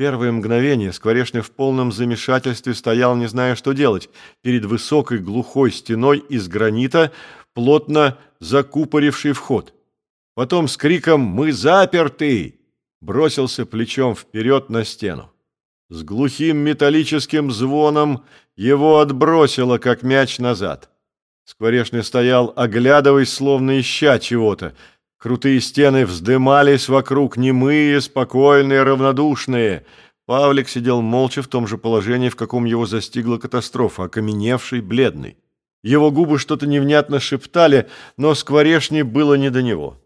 первое мгновение Скворечный в полном замешательстве стоял, не зная, что делать, перед высокой глухой стеной из гранита, плотно закупоривший вход. Потом с криком «Мы заперты!» бросился плечом вперед на стену. С глухим металлическим звоном его отбросило, как мяч, назад. Скворечный стоял, оглядываясь, словно ища чего-то. Крутые стены вздымались вокруг, немые, спокойные, равнодушные. Павлик сидел молча в том же положении, в каком его застигла катастрофа, окаменевший, бледный. Его губы что-то невнятно шептали, но Скворечни было не до него.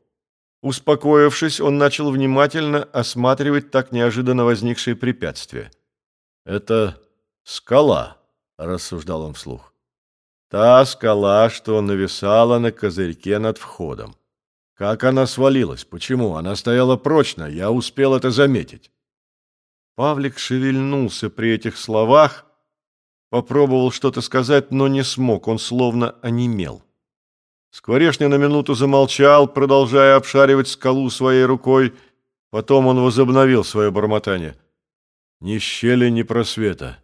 Успокоившись, он начал внимательно осматривать так неожиданно возникшие препятствия. «Это скала», — рассуждал он вслух. «Та скала, что нависала на козырьке над входом. Как она свалилась? Почему? Она стояла прочно, я успел это заметить». Павлик шевельнулся при этих словах, попробовал что-то сказать, но не смог, он словно онемел. Скворечня на минуту замолчал, продолжая обшаривать скалу своей рукой. Потом он возобновил свое бормотание. «Ни щели, ни просвета.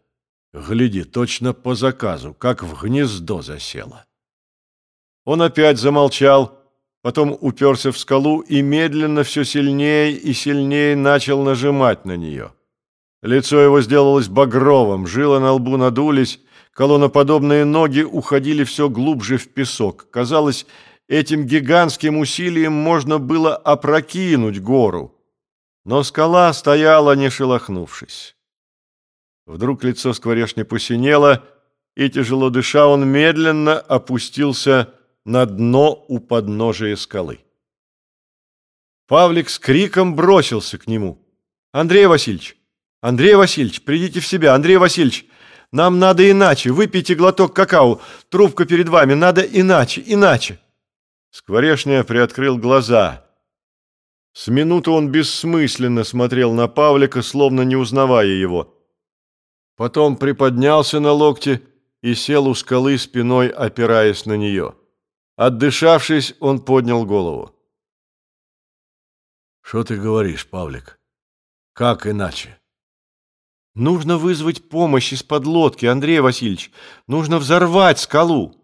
Гляди, точно по заказу, как в гнездо засело». Он опять замолчал, потом уперся в скалу и медленно все сильнее и сильнее начал нажимать на нее. Лицо его сделалось багровым, жилы на лбу надулись, Колонноподобные ноги уходили все глубже в песок. Казалось, этим гигантским усилием можно было опрокинуть гору. Но скала стояла, не шелохнувшись. Вдруг лицо скворечни посинело, и, тяжело дыша, он медленно опустился на дно у подножия скалы. Павлик с криком бросился к нему. «Андрей Васильевич! Андрей Васильевич, придите в себя! Андрей Васильевич! Нам надо иначе. Выпейте глоток какао. Трубка перед вами. Надо иначе, иначе. Скворечня приоткрыл глаза. С минуту он бессмысленно смотрел на Павлика, словно не узнавая его. Потом приподнялся на локте и сел у скалы спиной, опираясь на нее. Отдышавшись, он поднял голову. «Что ты говоришь, Павлик? Как иначе?» Нужно вызвать помощь из-под лодки, Андрей Васильевич. Нужно взорвать скалу.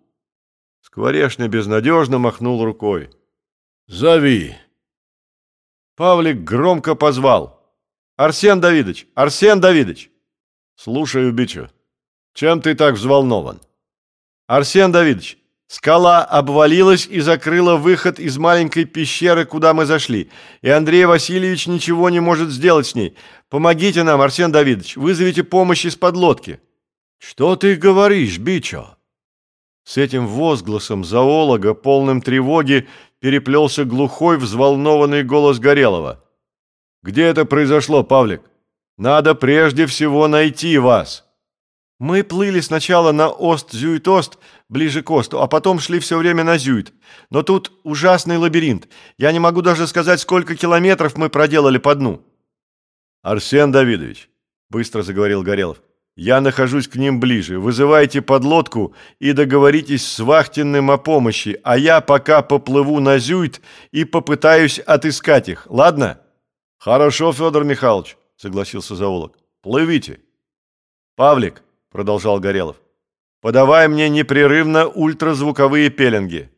Скворечный безнадежно махнул рукой. Зови. Павлик громко позвал. Арсен Давидович, Арсен Давидович. Слушаю, Бичу. Чем ты так взволнован? Арсен Давидович, Скала обвалилась и закрыла выход из маленькой пещеры, куда мы зашли, и Андрей Васильевич ничего не может сделать с ней. Помогите нам, Арсен Давидович, вызовите помощь из-под лодки». «Что ты говоришь, Бичо?» С этим возгласом зоолога, полным тревоги, переплелся глухой, взволнованный голос Горелого. «Где это произошло, Павлик? Надо прежде всего найти вас!» Мы плыли сначала на Ост-Зюит-Ост, ближе к Осту, а потом шли все время на Зюит. Но тут ужасный лабиринт. Я не могу даже сказать, сколько километров мы проделали по дну. Арсен Давидович, быстро заговорил Горелов, я нахожусь к ним ближе. Вызывайте подлодку и договоритесь с вахтенным о помощи, а я пока поплыву на Зюит и попытаюсь отыскать их. Ладно? Хорошо, Федор Михайлович, согласился зоолог. Плывите. Павлик, продолжал Горелов. «Подавай мне непрерывно ультразвуковые пеленги».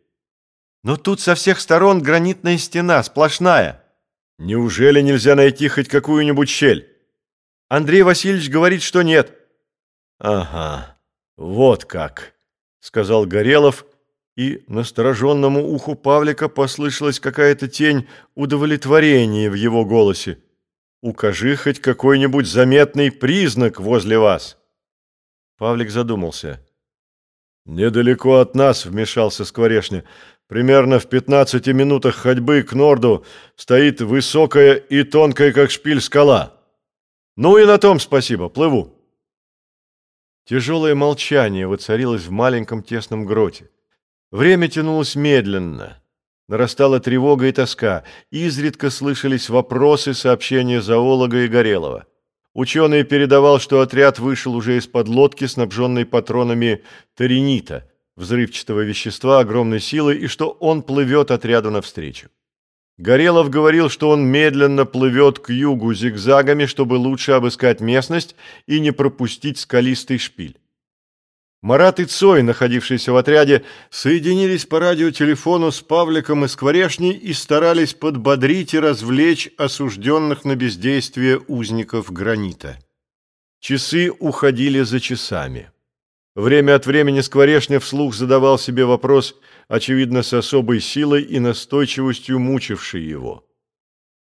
«Но тут со всех сторон гранитная стена, сплошная». «Неужели нельзя найти хоть какую-нибудь щель?» «Андрей Васильевич говорит, что нет». «Ага, вот как», — сказал Горелов, и настороженному уху Павлика послышалась какая-то тень удовлетворения в его голосе. «Укажи хоть какой-нибудь заметный признак возле вас». Павлик задумался. «Недалеко от нас», — вмешался Скворешня. «Примерно в пятнадцати минутах ходьбы к норду стоит высокая и тонкая, как шпиль, скала. Ну и на том спасибо, плыву». Тяжелое молчание воцарилось в маленьком тесном гроте. Время тянулось медленно. Нарастала тревога и тоска. Изредка слышались вопросы, сообщения зоолога и Горелого. Ученый передавал, что отряд вышел уже из-под лодки, снабженной патронами таринита, взрывчатого вещества огромной силы, и что он плывет отряду навстречу. Горелов говорил, что он медленно плывет к югу зигзагами, чтобы лучше обыскать местность и не пропустить скалистый шпиль. Марат и Цой, находившиеся в отряде, соединились по радиотелефону с Павликом и Скворешней и старались подбодрить и развлечь осужденных на бездействие узников гранита. Часы уходили за часами. Время от времени Скворешня вслух задавал себе вопрос, очевидно, с особой силой и настойчивостью мучивший его.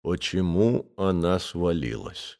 Почему она свалилась?